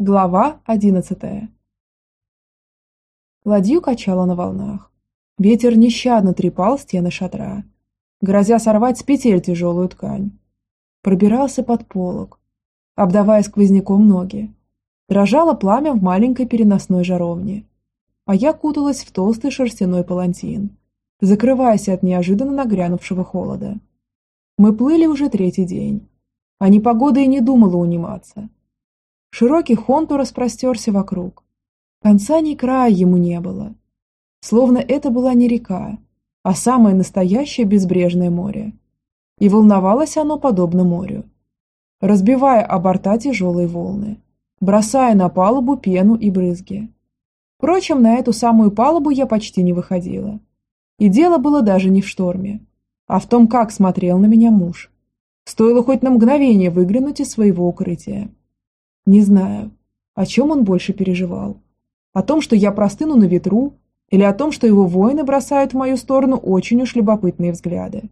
Глава одиннадцатая. Ладью качало на волнах. Ветер нещадно трепал стены шатра, грозя сорвать с петель тяжелую ткань. Пробирался под полог, обдавая сквозняком ноги. Дрожало пламя в маленькой переносной жаровне, а я куталась в толстый шерстяной палантин, закрываясь от неожиданно нагрянувшего холода. Мы плыли уже третий день, а непогода и не думала униматься. Широкий хонту распростерся вокруг. Конца ни края ему не было. Словно это была не река, а самое настоящее безбрежное море. И волновалось оно подобно морю, разбивая о борта тяжелые волны, бросая на палубу пену и брызги. Впрочем, на эту самую палубу я почти не выходила. И дело было даже не в шторме, а в том, как смотрел на меня муж. Стоило хоть на мгновение выглянуть из своего укрытия. Не знаю, о чем он больше переживал. О том, что я простыну на ветру, или о том, что его воины бросают в мою сторону очень уж любопытные взгляды.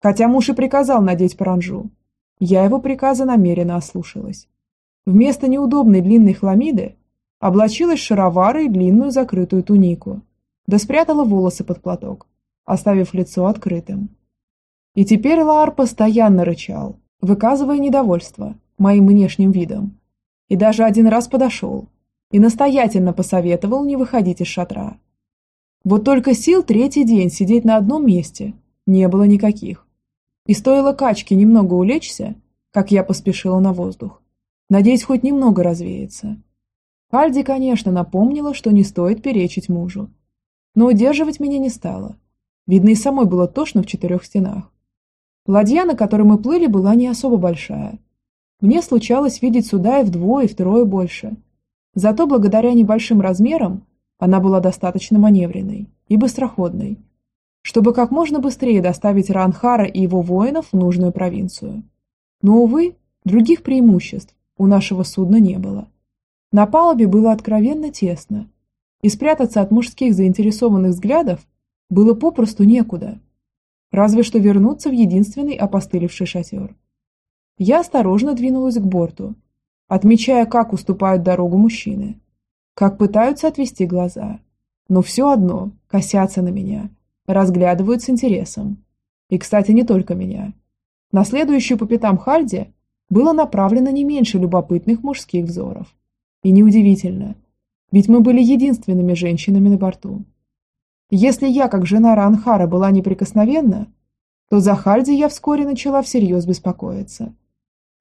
Хотя муж и приказал надеть паранжу. Я его приказа намеренно ослушалась. Вместо неудобной длинной хламиды облачилась шаровары и длинную закрытую тунику, да спрятала волосы под платок, оставив лицо открытым. И теперь Лаар постоянно рычал, выказывая недовольство моим внешним видом, и даже один раз подошел и настоятельно посоветовал не выходить из шатра. Вот только сил третий день сидеть на одном месте не было никаких. И стоило качке немного улечься, как я поспешила на воздух, надеясь хоть немного развеяться. Альди, конечно, напомнила, что не стоит перечить мужу, но удерживать меня не стала. Видно, и самой было тошно в четырех стенах. Ладья, на которой мы плыли, была не особо большая, мне случалось видеть суда и вдвое, и втрое больше. Зато благодаря небольшим размерам она была достаточно маневренной и быстроходной, чтобы как можно быстрее доставить Ранхара и его воинов в нужную провинцию. Но, увы, других преимуществ у нашего судна не было. На палубе было откровенно тесно, и спрятаться от мужских заинтересованных взглядов было попросту некуда. Разве что вернуться в единственный опостылевший шатер – я осторожно двинулась к борту, отмечая, как уступают дорогу мужчины, как пытаются отвести глаза, но все одно косятся на меня, разглядывают с интересом. И, кстати, не только меня. На следующую по пятам Хальде было направлено не меньше любопытных мужских взоров. И неудивительно, ведь мы были единственными женщинами на борту. Если я, как жена Ранхара, была неприкосновенна, то за Хальди я вскоре начала всерьез беспокоиться –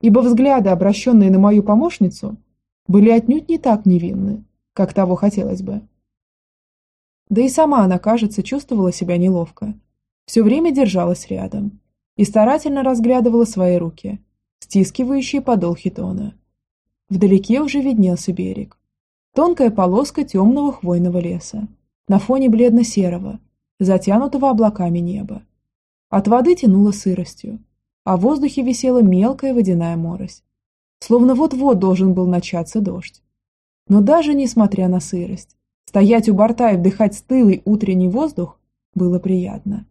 ибо взгляды, обращенные на мою помощницу, были отнюдь не так невинны, как того хотелось бы. Да и сама она, кажется, чувствовала себя неловко. Все время держалась рядом и старательно разглядывала свои руки, стискивающие подол хитона. Вдалеке уже виднелся берег. Тонкая полоска темного хвойного леса на фоне бледно-серого, затянутого облаками неба. От воды тянуло сыростью, а в воздухе висела мелкая водяная морось. Словно вот-вот должен был начаться дождь. Но даже несмотря на сырость, стоять у борта и вдыхать стылый утренний воздух было приятно.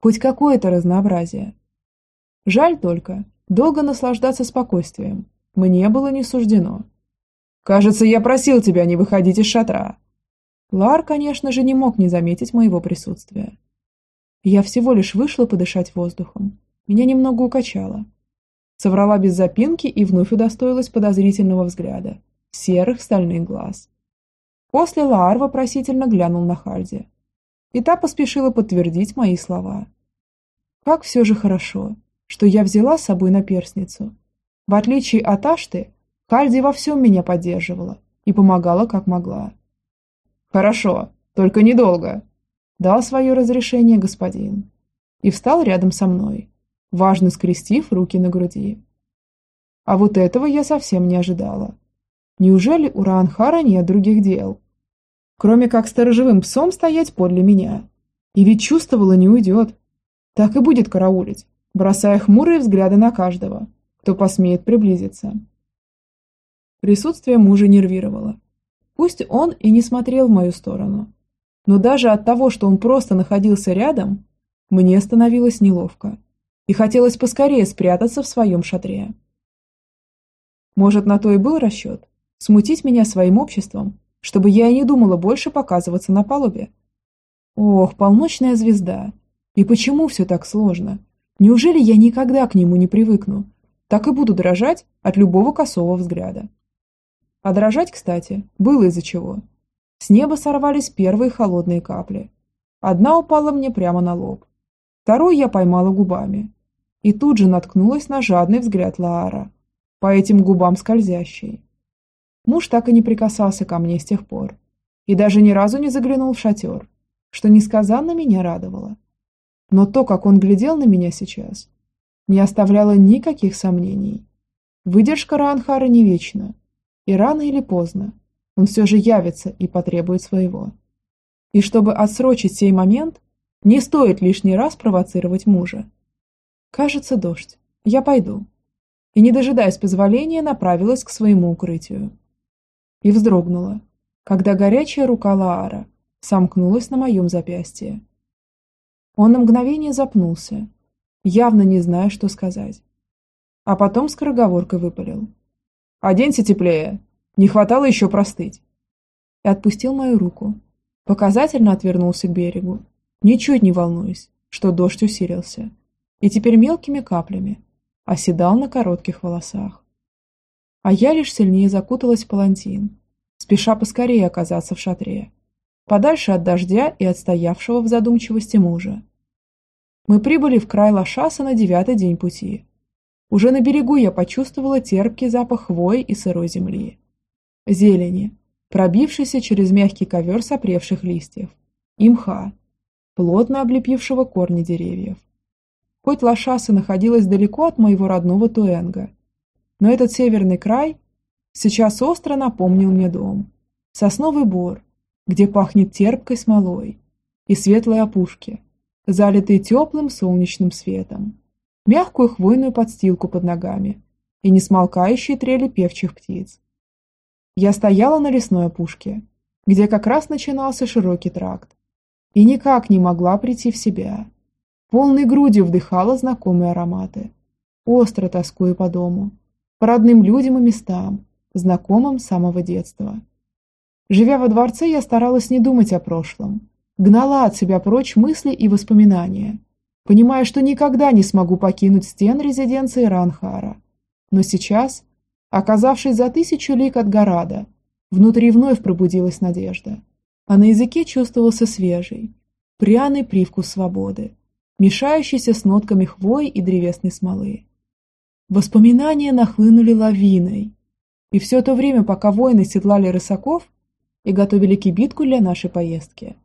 Хоть какое-то разнообразие. Жаль только, долго наслаждаться спокойствием мне было не суждено. «Кажется, я просил тебя не выходить из шатра». Лар, конечно же, не мог не заметить моего присутствия. Я всего лишь вышла подышать воздухом, меня немного укачало. Соврала без запинки и вновь удостоилась подозрительного взгляда, серых стальных глаз. После Лаар вопросительно глянул на Хальди. И та поспешила подтвердить мои слова. Как все же хорошо, что я взяла с собой наперсницу. В отличие от Ашты, Хальди во всем меня поддерживала и помогала как могла. «Хорошо, только недолго», – дал свое разрешение господин. И встал рядом со мной, важно скрестив руки на груди. А вот этого я совсем не ожидала. Неужели у Раанхара нет других дел? Кроме как сторожевым псом стоять подле меня. И ведь чувствовала, не уйдет. Так и будет караулить, бросая хмурые взгляды на каждого, кто посмеет приблизиться. Присутствие мужа нервировало. Пусть он и не смотрел в мою сторону, но даже от того, что он просто находился рядом, мне становилось неловко и хотелось поскорее спрятаться в своем шатре. Может, на то и был расчет. Смутить меня своим обществом, чтобы я и не думала больше показываться на палубе? Ох, полночная звезда. И почему все так сложно? Неужели я никогда к нему не привыкну? Так и буду дрожать от любого косого взгляда. А дрожать, кстати, было из-за чего. С неба сорвались первые холодные капли. Одна упала мне прямо на лоб. Вторую я поймала губами. И тут же наткнулась на жадный взгляд Лаара, по этим губам скользящий. Муж так и не прикасался ко мне с тех пор. И даже ни разу не заглянул в шатер, что несказанно меня радовало. Но то, как он глядел на меня сейчас, не оставляло никаких сомнений. Выдержка Ранхара не вечна, и рано или поздно он все же явится и потребует своего. И чтобы отсрочить сей момент, не стоит лишний раз провоцировать мужа. Кажется, дождь. Я пойду. И, не дожидаясь позволения, направилась к своему укрытию. И вздрогнула, когда горячая рука Лаара сомкнулась на моем запястье. Он на мгновение запнулся, явно не зная, что сказать. А потом скороговоркой выпалил. «Оденься теплее, не хватало еще простыть!» И отпустил мою руку. Показательно отвернулся к берегу, ничуть не волнуясь, что дождь усилился, и теперь мелкими каплями оседал на коротких волосах. А я лишь сильнее закуталась в палантин, спеша поскорее оказаться в шатре, подальше от дождя и отстоявшего в задумчивости мужа. Мы прибыли в край Лошаса на девятый день пути. Уже на берегу я почувствовала терпкий запах хвои и сырой земли. Зелени, пробившийся через мягкий ковер сопревших листьев, и мха, плотно облепившего корни деревьев. Хоть Лошаса находилась далеко от моего родного Туэнга, но этот северный край сейчас остро напомнил мне дом. Сосновый бор, где пахнет терпкой смолой, и светлые опушки, залитые теплым солнечным светом, мягкую хвойную подстилку под ногами и несмолкающие трели певчих птиц. Я стояла на лесной опушке, где как раз начинался широкий тракт, и никак не могла прийти в себя. Полной грудью вдыхала знакомые ароматы, остро тоскуя по дому, по родным людям и местам, знакомым с самого детства. Живя во дворце, я старалась не думать о прошлом, гнала от себя прочь мысли и воспоминания, понимая, что никогда не смогу покинуть стен резиденции Ранхара. Но сейчас, оказавшись за тысячу лик от Горада, внутри вновь пробудилась надежда, а на языке чувствовался свежий, пряный привкус свободы, мешающийся с нотками хвои и древесной смолы. Воспоминания нахлынули лавиной, и все то время, пока воины седлали рысаков, и готовили кибитку для нашей поездки.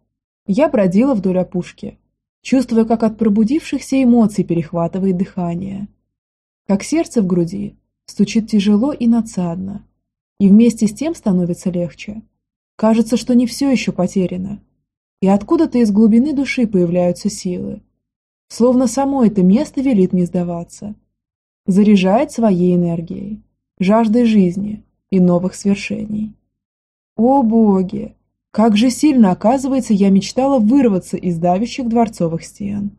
Я бродила вдоль опушки, чувствуя, как от пробудившихся эмоций перехватывает дыхание. Как сердце в груди стучит тяжело и надсадно, и вместе с тем становится легче. Кажется, что не все еще потеряно. И откуда-то из глубины души появляются силы. Словно само это место велит не сдаваться. Заряжает своей энергией, жаждой жизни и новых свершений. О боги! Как же сильно, оказывается, я мечтала вырваться из давящих дворцовых стен.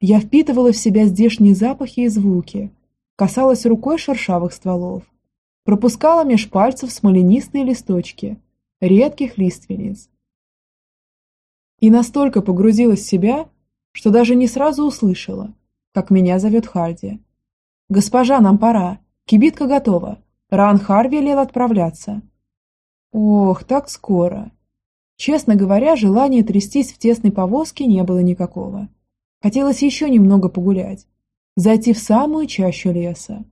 Я впитывала в себя здешние запахи и звуки, касалась рукой шершавых стволов, пропускала меж пальцев смоленистые листочки, редких лиственниц. И настолько погрузилась в себя, что даже не сразу услышала, как меня зовет Харди. «Госпожа, нам пора. Кибитка готова. Ран Хар велел отправляться. Ох, так скоро. Честно говоря, желания трястись в тесной повозке не было никакого. Хотелось еще немного погулять, зайти в самую чащу леса,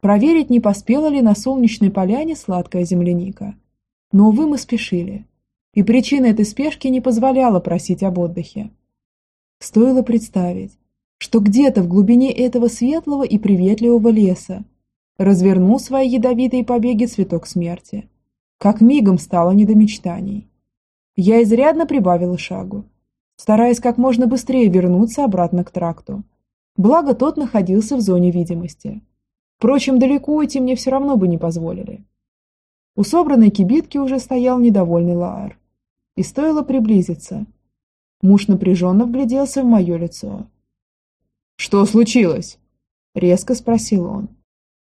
проверить, не поспела ли на солнечной поляне сладкая земляника. Но, увы, мы спешили, и причина этой спешки не позволяла просить об отдыхе. Стоило представить, что где-то в глубине этого светлого и приветливого леса развернул свои ядовитые побеги цветок смерти – как мигом стало не до мечтаний. Я изрядно прибавила шагу, стараясь как можно быстрее вернуться обратно к тракту. Благо тот находился в зоне видимости. Впрочем, далеко уйти мне все равно бы не позволили. У собранной кибитки уже стоял недовольный Лаар. И стоило приблизиться. Муж напряженно вгляделся в мое лицо. «Что случилось?» – резко спросил он.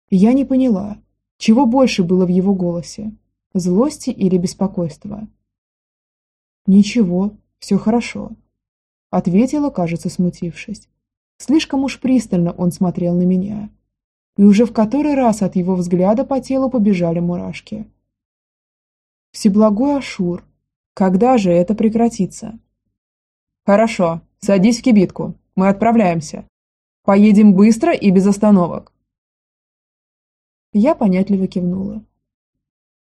Я не поняла, чего больше было в его голосе злости или беспокойства. «Ничего, все хорошо», – ответила, кажется, смутившись. Слишком уж пристально он смотрел на меня. И уже в который раз от его взгляда по телу побежали мурашки. «Всеблагой Ашур, когда же это прекратится?» «Хорошо, садись в кибитку, мы отправляемся. Поедем быстро и без остановок». Я понятливо кивнула.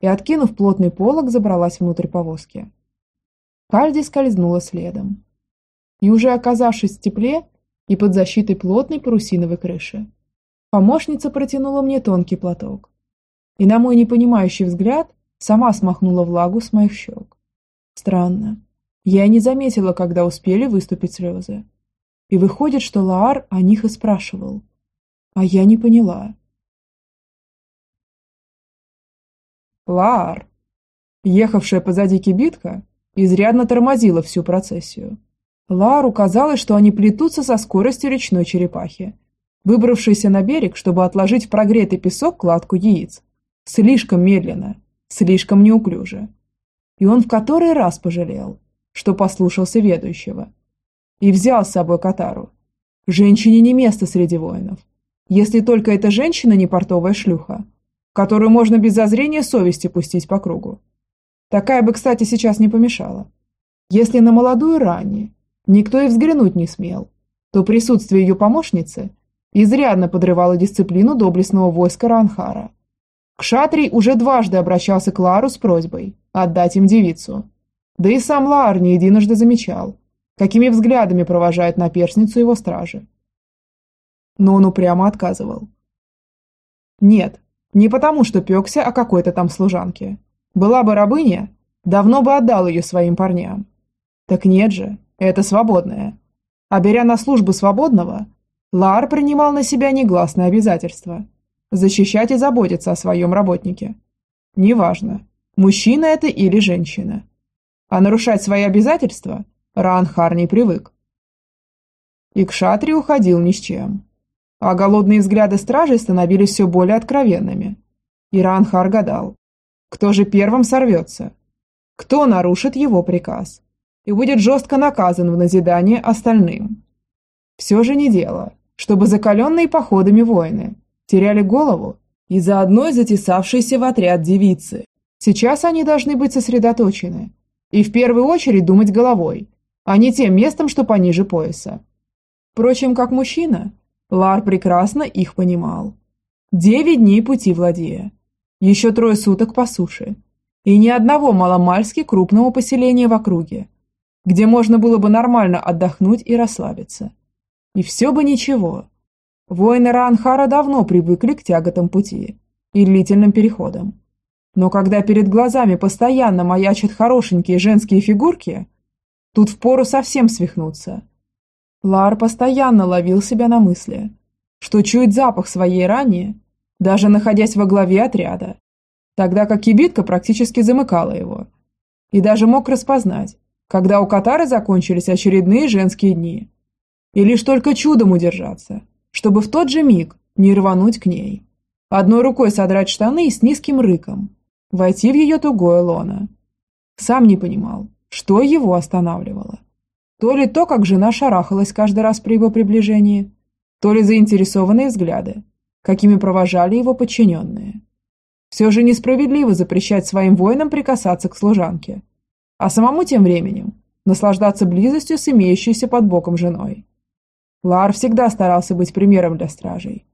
И, откинув плотный полог, забралась внутрь повозки. Кальди скользнула следом. И уже оказавшись в тепле и под защитой плотной парусиновой крыши, помощница протянула мне тонкий платок. И на мой непонимающий взгляд сама смахнула влагу с моих щек. Странно. Я не заметила, когда успели выступить слезы. И выходит, что Лаар о них и спрашивал. А я не поняла. Лаар, ехавшая позади кибитка, изрядно тормозила всю процессию. Лару казалось, что они плетутся со скоростью речной черепахи, выбравшейся на берег, чтобы отложить в прогретый песок кладку яиц. Слишком медленно, слишком неуклюже. И он в который раз пожалел, что послушался ведущего. И взял с собой Катару. Женщине не место среди воинов. Если только эта женщина не портовая шлюха, которую можно без зазрения совести пустить по кругу. Такая бы, кстати, сейчас не помешала. Если на молодую Ранни никто и взглянуть не смел, то присутствие ее помощницы изрядно подрывало дисциплину доблестного войска Ранхара. Кшатрий уже дважды обращался к Лару с просьбой отдать им девицу. Да и сам Лар не единожды замечал, какими взглядами провожает наперсницу его стражи. Но он упрямо отказывал. Нет, не потому, что пекся о какой-то там служанке. Была бы рабыня, давно бы отдал ее своим парням. Так нет же, это свободная. А беря на службу свободного, Лар принимал на себя негласное обязательство – защищать и заботиться о своем работнике. Неважно, мужчина это или женщина. А нарушать свои обязательства Ранхар не привык. И к шатре уходил ни с чем. А голодные взгляды стражей становились все более откровенными. И Ранхар гадал, кто же первым сорвется? Кто нарушит его приказ? И будет жестко наказан в назидание остальным. Все же не дело, чтобы закаленные походами воины теряли голову из-за одной затесавшейся в отряд девицы. Сейчас они должны быть сосредоточены и в первую очередь думать головой, а не тем местом, что пониже пояса. Впрочем, как мужчина, Лар прекрасно их понимал. Девять дней пути владея, еще трое суток по суше, и ни одного маломальски крупного поселения в округе, где можно было бы нормально отдохнуть и расслабиться. И все бы ничего. Воины Ранхара давно привыкли к тяготам пути и длительным переходам. Но когда перед глазами постоянно маячат хорошенькие женские фигурки, тут впору совсем свихнуться. Лар постоянно ловил себя на мысли, что чует запах своей рани даже находясь во главе отряда, тогда как кибитка практически замыкала его. И даже мог распознать, когда у Катары закончились очередные женские дни. И лишь только чудом удержаться, чтобы в тот же миг не рвануть к ней. Одной рукой содрать штаны и с низким рыком войти в ее тугое лоно. Сам не понимал, что его останавливало. То ли то, как жена шарахалась каждый раз при его приближении, то ли заинтересованные взгляды, какими провожали его подчиненные. Все же несправедливо запрещать своим воинам прикасаться к служанке, а самому тем временем наслаждаться близостью с имеющейся под боком женой. Лар всегда старался быть примером для стражей.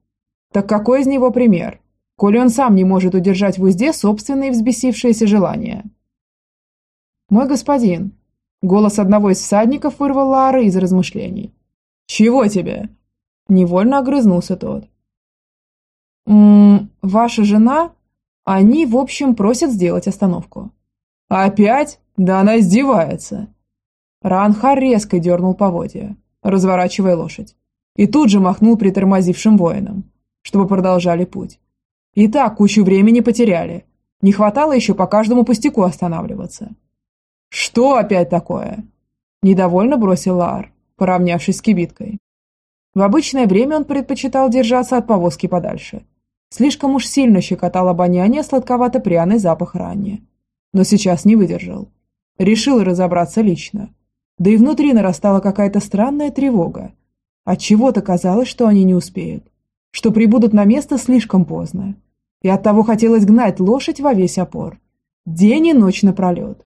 Так какой из него пример, коли он сам не может удержать в узде собственные взбесившиеся желания? «Мой господин», — голос одного из всадников вырвал Лара из размышлений. «Чего тебе?» Невольно огрызнулся тот. «Ммм, ваша жена? Они, в общем, просят сделать остановку». «Опять? Да она издевается!» Ранхар резко дернул поводья, разворачивая лошадь, и тут же махнул притормозившим воинам, чтобы продолжали путь. И так кучу времени потеряли. Не хватало еще по каждому пустяку останавливаться. «Что опять такое?» Недовольно бросил Лар, поравнявшись с кибиткой. В обычное время он предпочитал держаться от повозки подальше – Слишком уж сильно щекотал обоняние сладковато-пряный запах ранее. Но сейчас не выдержал. Решил разобраться лично. Да и внутри нарастала какая-то странная тревога. От чего то казалось, что они не успеют. Что прибудут на место слишком поздно. И оттого хотелось гнать лошадь во весь опор. День и ночь напролет.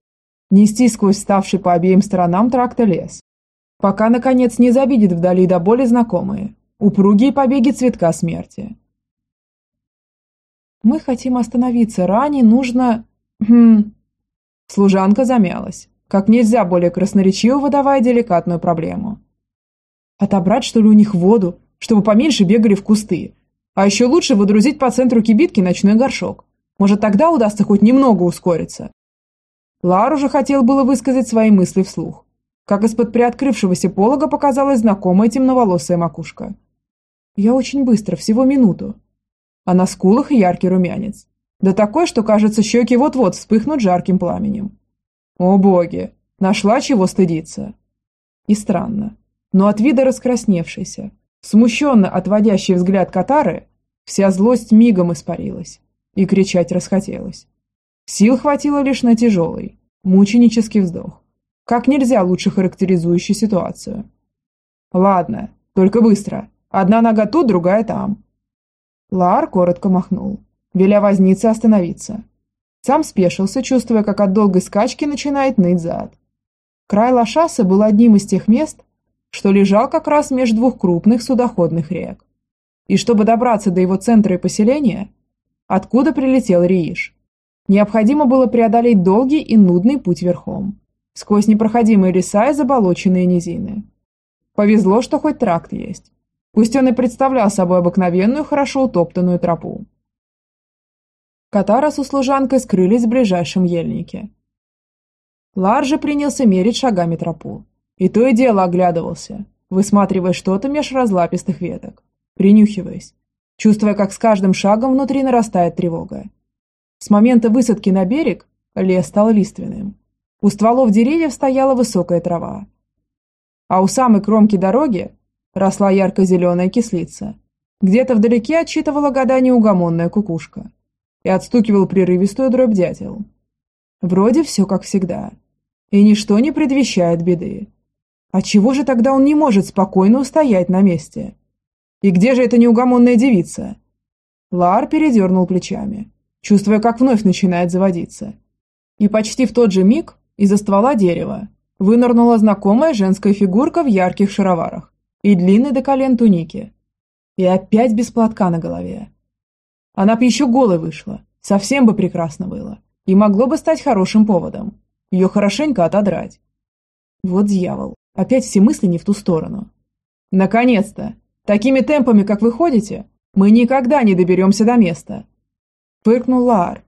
Нести сквозь ставший по обеим сторонам тракта лес. Пока, наконец, не забидит вдали до боли знакомые. Упругие побеги цветка смерти. Мы хотим остановиться. Ранее нужно... Хм... Служанка замялась, как нельзя более красноречиво выдавая деликатную проблему. Отобрать, что ли, у них воду, чтобы поменьше бегали в кусты. А еще лучше выдрузить по центру кибитки ночной горшок. Может, тогда удастся хоть немного ускориться. Лар уже хотел было высказать свои мысли вслух, как из-под приоткрывшегося полога показалась знакомая темноволосая макушка. Я очень быстро, всего минуту, а на скулах яркий румянец. Да такой, что, кажется, щеки вот-вот вспыхнут жарким пламенем. О боги, нашла чего стыдиться. И странно, но от вида раскрасневшейся, смущенно отводящий взгляд Катары, вся злость мигом испарилась, и кричать расхотелось. Сил хватило лишь на тяжелый, мученический вздох, как нельзя лучше характеризующий ситуацию. «Ладно, только быстро. Одна нога тут, другая там. Лар коротко махнул, веля вознице остановиться. Сам спешился, чувствуя, как от долгой скачки начинает ныть зад. Край Лошаса был одним из тех мест, что лежал как раз между двух крупных судоходных рек. И чтобы добраться до его центра и поселения, откуда прилетел Рииш, необходимо было преодолеть долгий и нудный путь верхом, сквозь непроходимые леса и заболоченные низины. Повезло, что хоть тракт есть. Пусть он и представлял собой обыкновенную, хорошо утоптанную тропу. Катара со служанкой скрылись в ближайшем ельнике. Лар же принялся мерить шагами тропу. И то и дело оглядывался, высматривая что-то меж разлапистых веток, принюхиваясь, чувствуя, как с каждым шагом внутри нарастает тревога. С момента высадки на берег лес стал лиственным. У стволов деревьев стояла высокая трава. А у самой кромки дороги росла ярко-зеленая кислица. Где-то вдалеке отчитывала года неугомонная кукушка и отстукивал прерывистую дробь дятел. Вроде все как всегда. И ничто не предвещает беды. А чего же тогда он не может спокойно устоять на месте? И где же эта неугомонная девица? Лар передернул плечами, чувствуя, как вновь начинает заводиться. И почти в тот же миг из-за ствола дерева вынырнула знакомая женская фигурка в ярких шароварах и длинной до колен туники. И опять без платка на голове. Она бы еще голой вышла, совсем бы прекрасно было, и могло бы стать хорошим поводом. Ее хорошенько отодрать. Вот дьявол, опять все мысли не в ту сторону. Наконец-то! Такими темпами, как вы ходите, мы никогда не доберемся до места. Фыркнул Лаар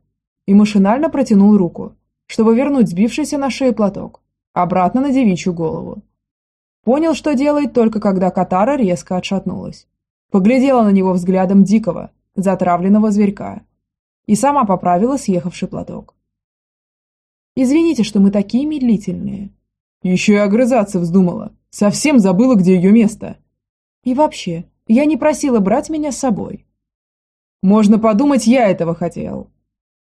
и машинально протянул руку, чтобы вернуть сбившийся на шею платок обратно на девичью голову. Понял, что делает только когда Катара резко отшатнулась. Поглядела на него взглядом дикого, затравленного зверька. И сама поправила съехавший платок. «Извините, что мы такие медлительные». Еще и огрызаться вздумала. Совсем забыла, где ее место. И вообще, я не просила брать меня с собой. Можно подумать, я этого хотел.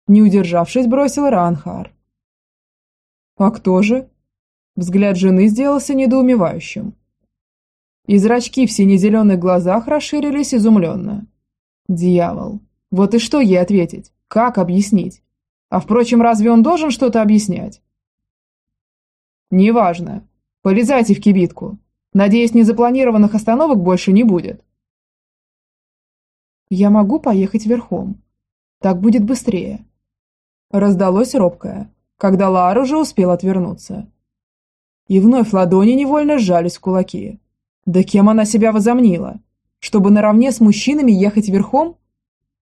Не удержавшись, бросил Ранхар. А кто же? Взгляд жены сделался недоумевающим. И зрачки в сине-зеленых глазах расширились изумленно. Дьявол. Вот и что ей ответить? Как объяснить? А впрочем, разве он должен что-то объяснять? Неважно. Полезайте в кибитку. Надеюсь, незапланированных остановок больше не будет. Я могу поехать верхом. Так будет быстрее. Раздалось робкое, когда Лара уже успел отвернуться. И вновь ладони невольно сжались в кулаки. Да кем она себя возомнила? Чтобы наравне с мужчинами ехать верхом?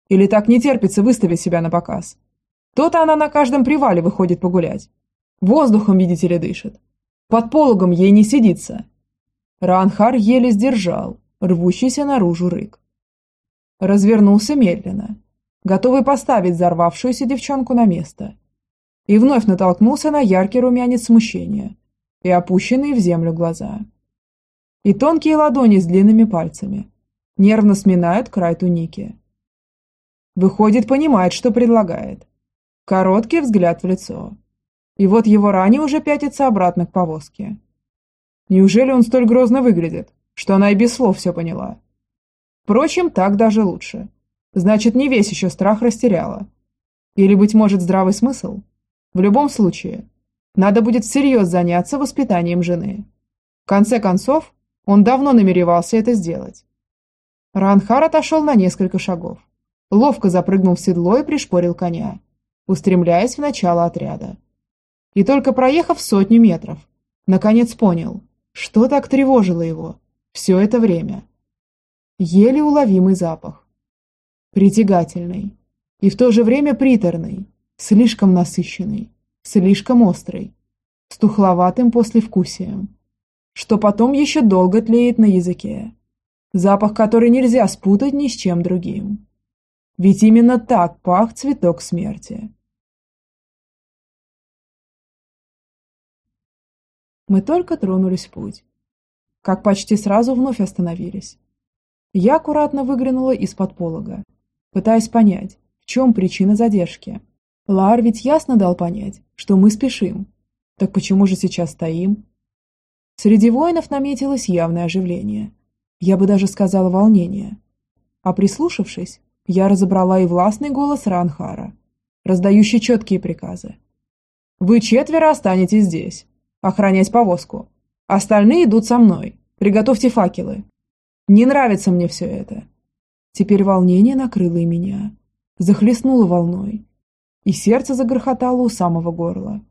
Или так не терпится выставить себя на показ? То-то она на каждом привале выходит погулять. Воздухом, видите ли, дышит. Под пологом ей не сидится. Ранхар еле сдержал рвущийся наружу рык. Развернулся медленно, готовый поставить взорвавшуюся девчонку на место. И вновь натолкнулся на яркий румянец смущения – и опущенные в землю глаза. И тонкие ладони с длинными пальцами нервно сминают край туники. Выходит, понимает, что предлагает. Короткий взгляд в лицо. И вот его ранее уже пятится обратно к повозке. Неужели он столь грозно выглядит, что она и без слов все поняла? Впрочем, так даже лучше. Значит, не весь еще страх растеряла. Или, быть может, здравый смысл? В любом случае, надо будет всерьез заняться воспитанием жены. В конце концов, он давно намеревался это сделать. Ранхар отошел на несколько шагов. Ловко запрыгнул в седло и пришпорил коня, устремляясь в начало отряда. И только проехав сотню метров, наконец понял, что так тревожило его все это время. Еле уловимый запах. Притягательный и в то же время приторный, слишком насыщенный, слишком острый, с тухловатым послевкусием, что потом еще долго тлеет на языке. Запах, который нельзя спутать ни с чем другим. Ведь именно так пах цветок смерти. Мы только тронулись в путь. Как почти сразу вновь остановились. Я аккуратно выглянула из-под полога, пытаясь понять, в чем причина задержки. Лар ведь ясно дал понять, что мы спешим. Так почему же сейчас стоим? Среди воинов наметилось явное оживление. Я бы даже сказала волнение. А прислушавшись, я разобрала и властный голос Ранхара, раздающий четкие приказы. «Вы четверо останетесь здесь, охранять повозку. Остальные идут со мной. Приготовьте факелы. Не нравится мне все это». Теперь волнение накрыло и меня захлестнуло волной, и сердце загрохотало у самого горла.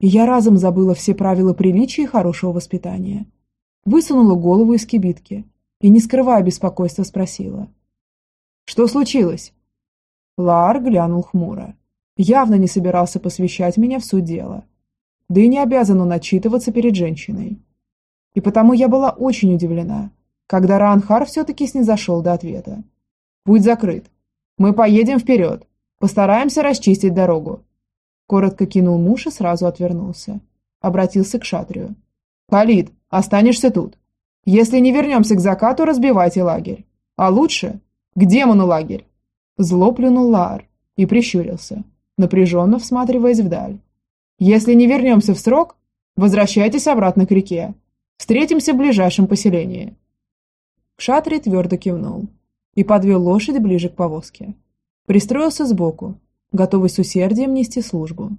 И я разом забыла все правила приличия и хорошего воспитания. Высунула голову из кибитки и, не скрывая беспокойства, спросила. «Что случилось?» Лар глянул хмуро. Явно не собирался посвящать меня в суть дела. Да и не обязан он отчитываться перед женщиной. И потому я была очень удивлена, когда Ранхар все-таки снизошел до ответа. «Путь закрыт. Мы поедем вперед. Постараемся расчистить дорогу. Коротко кинул муж и сразу отвернулся. Обратился к шатрию. Халид, останешься тут. Если не вернемся к закату, разбивайте лагерь. А лучше к демону лагерь. Зло плюнул Лаар и прищурился, напряженно всматриваясь вдаль. Если не вернемся в срок, возвращайтесь обратно к реке. Встретимся в ближайшем поселении. Кшатри твердо кивнул и подвел лошадь ближе к повозке. Пристроился сбоку, готовый с усердием нести службу.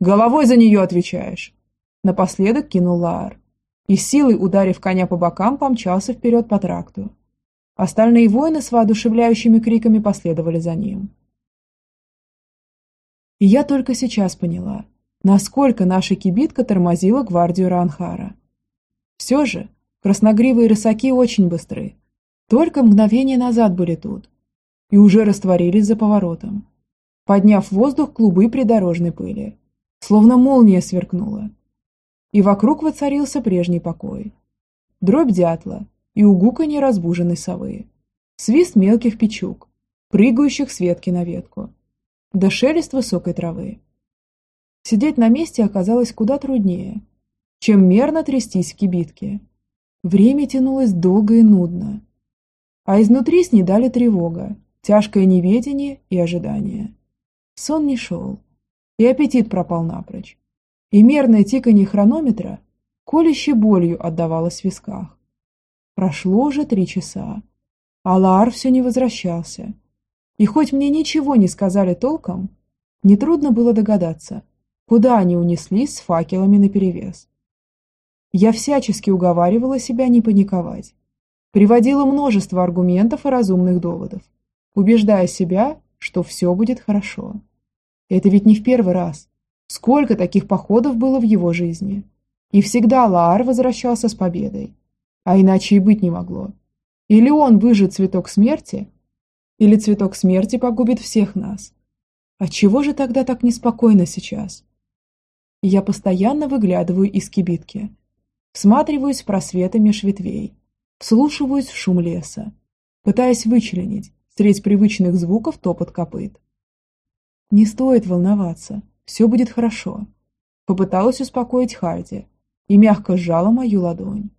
«Головой за нее отвечаешь!» Напоследок кинул Лаар и силой, ударив коня по бокам, помчался вперед по тракту. Остальные воины с воодушевляющими криками последовали за ним. И я только сейчас поняла, насколько наша кибитка тормозила гвардию Ранхара. Все же, красногривые рысаки очень быстры, только мгновение назад были тут и уже растворились за поворотом, подняв в воздух клубы придорожной пыли, словно молния сверкнула. И вокруг воцарился прежний покой. Дробь дятла и угуканье разбуженной совы, свист мелких печук, прыгающих с ветки на ветку, да шелест высокой травы. Сидеть на месте оказалось куда труднее, чем мерно трястись в кибитке. Время тянулось долго и нудно, а изнутри снедали тревога, тяжкое неведение и ожидание. Сон не шел, и аппетит пропал напрочь, и мерное тиканье хронометра колюще болью отдавалось в висках. Прошло уже три часа, а Лаар все не возвращался, и хоть мне ничего не сказали толком, нетрудно было догадаться, куда они унеслись с факелами наперевес. Я всячески уговаривала себя не паниковать, Приводила множество аргументов и разумных доводов, убеждая себя, что все будет хорошо. Это ведь не в первый раз. Сколько таких походов было в его жизни. И всегда Лаар возвращался с победой. А иначе и быть не могло. Или он выжжет цветок смерти, или цветок смерти погубит всех нас. Отчего же тогда так неспокойно сейчас? Я постоянно выглядываю из кибитки, всматриваюсь в просветы меж ветвей, Вслушиваюсь в шум леса, пытаясь вычленить средь привычных звуков топот копыт. Не стоит волноваться, все будет хорошо. Попыталась успокоить Харди и мягко сжала мою ладонь.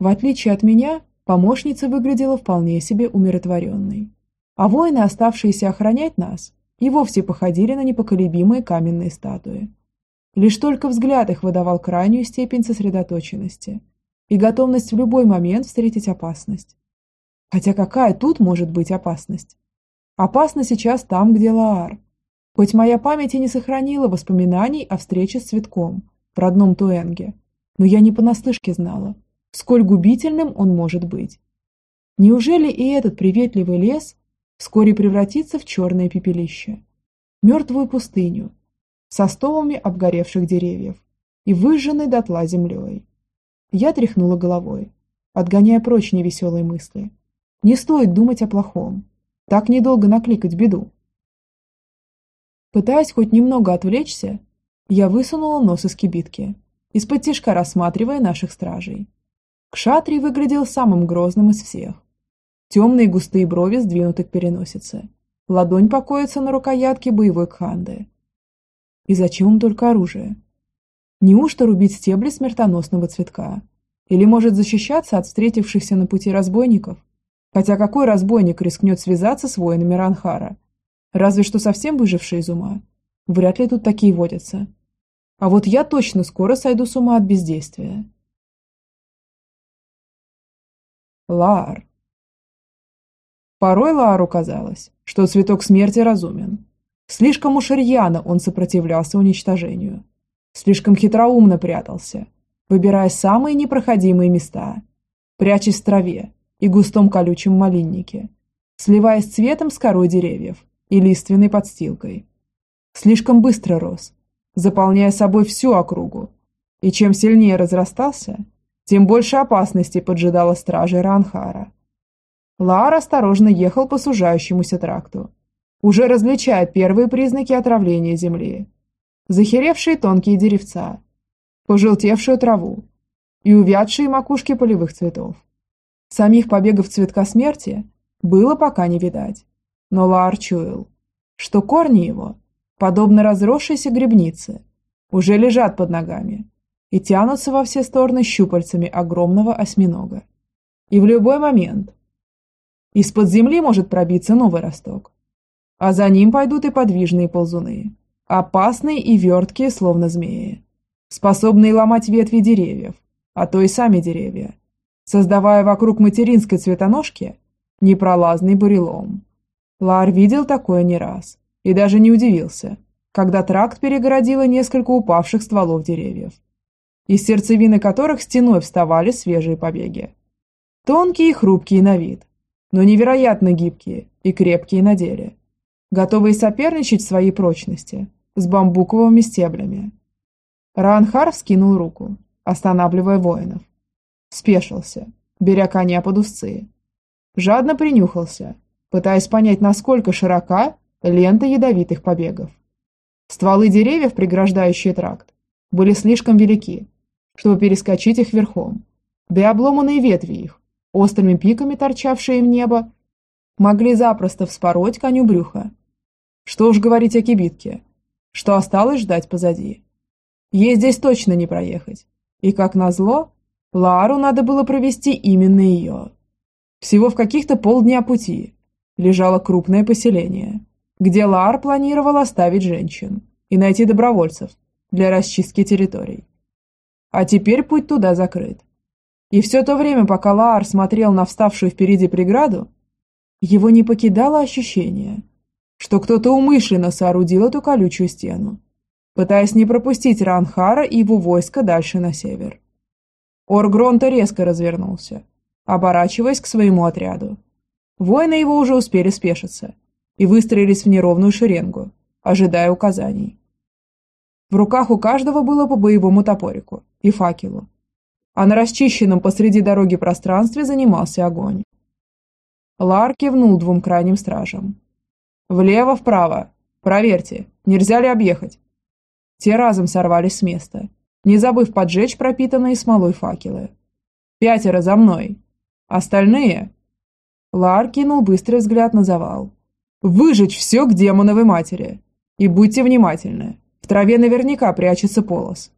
В отличие от меня, помощница выглядела вполне себе умиротворенной. а воины, оставшиеся охранять нас, и вовсе походили на непоколебимые каменные статуи. Лишь только взгляд их выдавал крайнюю степень сосредоточенности и готовность в любой момент встретить опасность. Хотя какая тут может быть опасность? Опасно сейчас там, где Лаар. Хоть моя память и не сохранила воспоминаний о встрече с цветком в родном Туэнге, но я не понаслышке знала, сколь губительным он может быть. Неужели и этот приветливый лес вскоре превратится в черное пепелище, мертвую пустыню, со стовами обгоревших деревьев и выжженной дотла землей? Я тряхнула головой, отгоняя прочь невеселые мысли. Не стоит думать о плохом. Так недолго накликать беду. Пытаясь хоть немного отвлечься, я высунула нос из кибитки, из-под тишка рассматривая наших стражей. Кшатри выглядел самым грозным из всех. Темные густые брови сдвинуты к переносице. Ладонь покоится на рукоятке боевой кханды. И зачем им только оружие? Неужто рубить стебли смертоносного цветка? Или может защищаться от встретившихся на пути разбойников? Хотя какой разбойник рискнет связаться с воинами Ранхара? Разве что совсем выживший из ума. Вряд ли тут такие водятся. А вот я точно скоро сойду с ума от бездействия. Лаар. Порой Лаару казалось, что цветок смерти разумен. Слишком уж рьяно он сопротивлялся уничтожению. Слишком хитроумно прятался, выбирая самые непроходимые места, прячась в траве и густом колючем малиннике, сливаясь цветом с корой деревьев и лиственной подстилкой. Слишком быстро рос, заполняя собой всю округу, и чем сильнее разрастался, тем больше опасностей поджидала стражи Ранхара. Лаар осторожно ехал по сужающемуся тракту, уже различая первые признаки отравления земли. Захеревшие тонкие деревца, пожелтевшую траву и увядшие макушки полевых цветов. Самих побегов цветка смерти было пока не видать, но Лаар чуял, что корни его, подобно разросшейся грибнице, уже лежат под ногами и тянутся во все стороны щупальцами огромного осьминога. И в любой момент из-под земли может пробиться новый росток, а за ним пойдут и подвижные ползуны, опасные и верткие, словно змеи, способные ломать ветви деревьев, а то и сами деревья, создавая вокруг материнской цветоножки непролазный бурелом. Лар видел такое не раз и даже не удивился, когда тракт перегородило несколько упавших стволов деревьев из сердцевины которых стеной вставали свежие побеги. Тонкие и хрупкие на вид, но невероятно гибкие и крепкие на деле, готовые соперничать в своей прочности с бамбуковыми стеблями. Ранхар вскинул руку, останавливая воинов. Спешился, беря коня под узцы. Жадно принюхался, пытаясь понять, насколько широка лента ядовитых побегов. Стволы деревьев, преграждающие тракт, были слишком велики, чтобы перескочить их верхом. Да и обломанные ветви их, острыми пиками торчавшие в небо, могли запросто вспороть коню брюха. Что уж говорить о кибитке, что осталось ждать позади. Ей здесь точно не проехать. И, как назло, Лару надо было провести именно ее. Всего в каких-то полдня пути лежало крупное поселение, где Лар планировал оставить женщин и найти добровольцев для расчистки территорий. А теперь путь туда закрыт. И все то время, пока Лаар смотрел на вставшую впереди преграду, его не покидало ощущение, что кто-то умышленно соорудил эту колючую стену, пытаясь не пропустить Ранхара и его войско дальше на север. Оргронта резко развернулся, оборачиваясь к своему отряду. Воины его уже успели спешиться и выстроились в неровную шеренгу, ожидая указаний. В руках у каждого было по боевому топорику и факелу, а на расчищенном посреди дороги пространстве занимался огонь. Лар кивнул двум крайним стражам. «Влево-вправо! Проверьте, нельзя ли объехать?» Те разом сорвались с места, не забыв поджечь пропитанные смолой факелы. «Пятеро за мной! Остальные...» Лар кинул быстрый взгляд на завал. «Выжечь все к демоновой матери! И будьте внимательны, в траве наверняка прячется полос.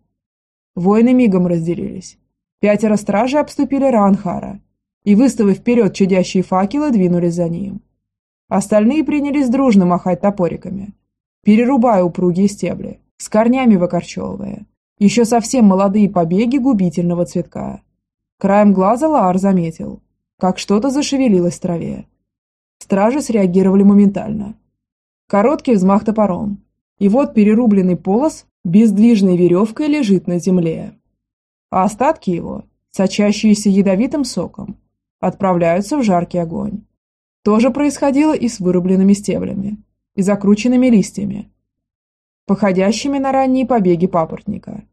Воины мигом разделились. Пятеро стражей обступили Ранхара и, выставив вперед чудящие факелы, двинулись за ним. Остальные принялись дружно махать топориками, перерубая упругие стебли, с корнями выкорчевывая. Еще совсем молодые побеги губительного цветка. Краем глаза Лаар заметил, как что-то зашевелилось в траве. Стражи среагировали моментально. Короткий взмах топором, и вот перерубленный полос бездвижной веревкой лежит на земле. А остатки его, сочащиеся ядовитым соком, отправляются в жаркий огонь. То же происходило и с вырубленными стеблями, и закрученными листьями, походящими на ранние побеги папоротника.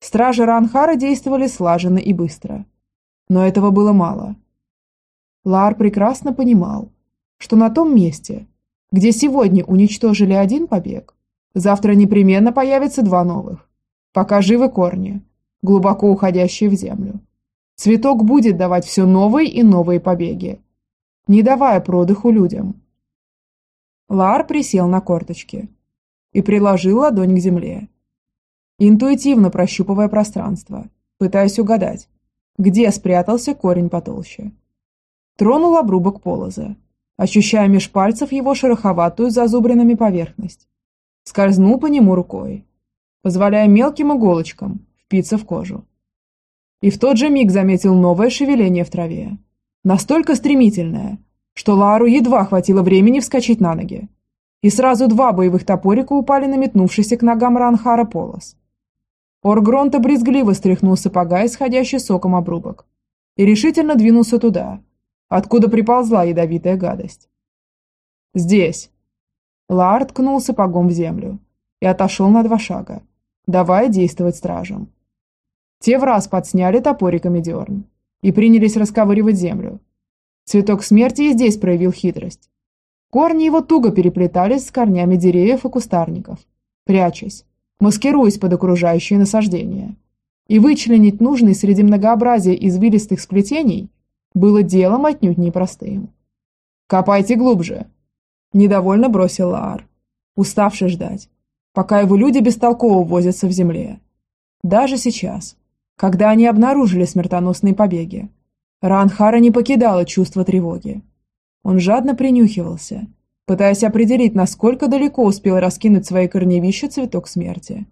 Стражи Ранхара действовали слаженно и быстро. Но этого было мало. Лар прекрасно понимал, что на том месте, где сегодня уничтожили один побег, завтра непременно появятся два новых, пока живы корни, глубоко уходящие в землю. Цветок будет давать все новые и новые побеги, не давая продыху людям. Лар присел на корточки и приложил ладонь к земле, интуитивно прощупывая пространство, пытаясь угадать, где спрятался корень потолще. Тронул обрубок полоза, ощущая меж пальцев его шероховатую зазубренными поверхность. Скользнул по нему рукой, позволяя мелким иголочкам впиться в кожу. И в тот же миг заметил новое шевеление в траве. Настолько стремительное, что Лару едва хватило времени вскочить на ноги. И сразу два боевых топорика упали на метнувшийся к ногам Ранхара полос. Оргронта брезгливо стряхнул сапога, исходящий соком обрубок, и решительно двинулся туда, откуда приползла ядовитая гадость. «Здесь!» Лаар ткнул сапогом в землю и отошел на два шага, давая действовать стражам. Те в раз подсняли топориками дерн и принялись расковыривать землю, Цветок смерти и здесь проявил хитрость. Корни его туго переплетались с корнями деревьев и кустарников, прячась, маскируясь под окружающие насаждения. И вычленить нужный среди многообразия извилистых сплетений было делом отнюдь непростым. «Копайте глубже!» – недовольно бросил Лаар, уставший ждать, пока его люди бестолково возятся в земле. Даже сейчас, когда они обнаружили смертоносные побеги, Ранхара не покидало чувство тревоги. Он жадно принюхивался, пытаясь определить, насколько далеко успел раскинуть свои корневища цветок смерти.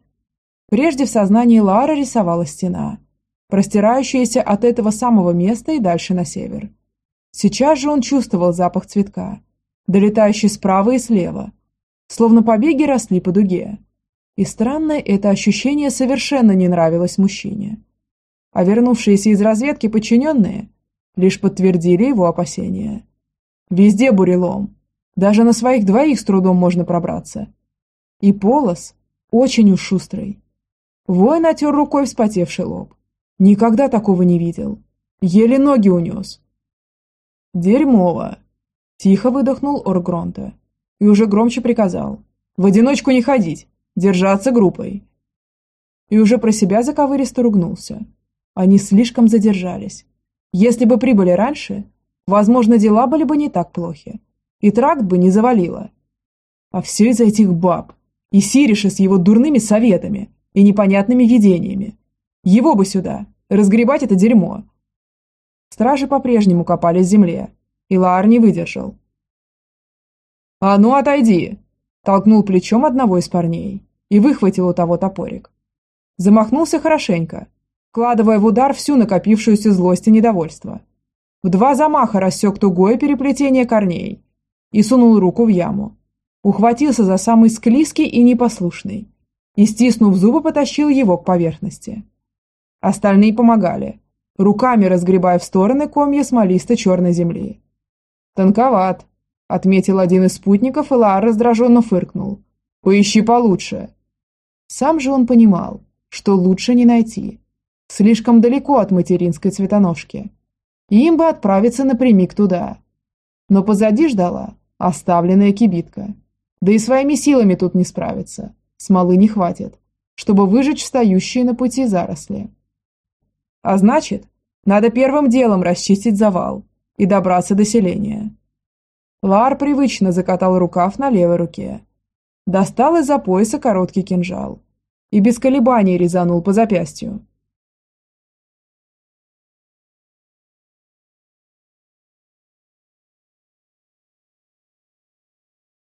Прежде в сознании Лара рисовалась стена, простирающаяся от этого самого места и дальше на север. Сейчас же он чувствовал запах цветка, долетающий справа и слева, словно побеги росли по дуге. И странное это ощущение совершенно не нравилось мужчине. А вернувшиеся из разведки подчиненные лишь подтвердили его опасения. Везде бурелом. Даже на своих двоих с трудом можно пробраться. И полос очень уж шустрый. Воин отер рукой вспотевший лоб. Никогда такого не видел. Еле ноги унес. Дерьмово. Тихо выдохнул Оргронта и уже громче приказал. В одиночку не ходить, держаться группой. И уже про себя заковыристо ругнулся. Они слишком задержались. Если бы прибыли раньше, возможно, дела были бы не так плохи, и тракт бы не завалило. А все из-за этих баб, и Сириша с его дурными советами и непонятными видениями. Его бы сюда, разгребать это дерьмо. Стражи по-прежнему копали в земле, и Лаар не выдержал. «А ну, отойди!» Толкнул плечом одного из парней и выхватил у того топорик. Замахнулся хорошенько, вкладывая в удар всю накопившуюся злость и недовольство. В два замаха рассек тугое переплетение корней и сунул руку в яму. Ухватился за самый склизкий и непослушный и, стиснув зубы, потащил его к поверхности. Остальные помогали, руками разгребая в стороны комья смолисто-черной земли. «Тонковат», — отметил один из спутников, и Лаар раздраженно фыркнул. «Поищи получше». Сам же он понимал, что лучше не найти. Слишком далеко от материнской цветоножки. Им бы отправиться напрямик туда. Но позади ждала оставленная кибитка. Да и своими силами тут не справиться. Смолы не хватит, чтобы выжечь встающие на пути заросли. А значит, надо первым делом расчистить завал и добраться до селения. Лар привычно закатал рукав на левой руке. Достал из-за пояса короткий кинжал и без колебаний резанул по запястью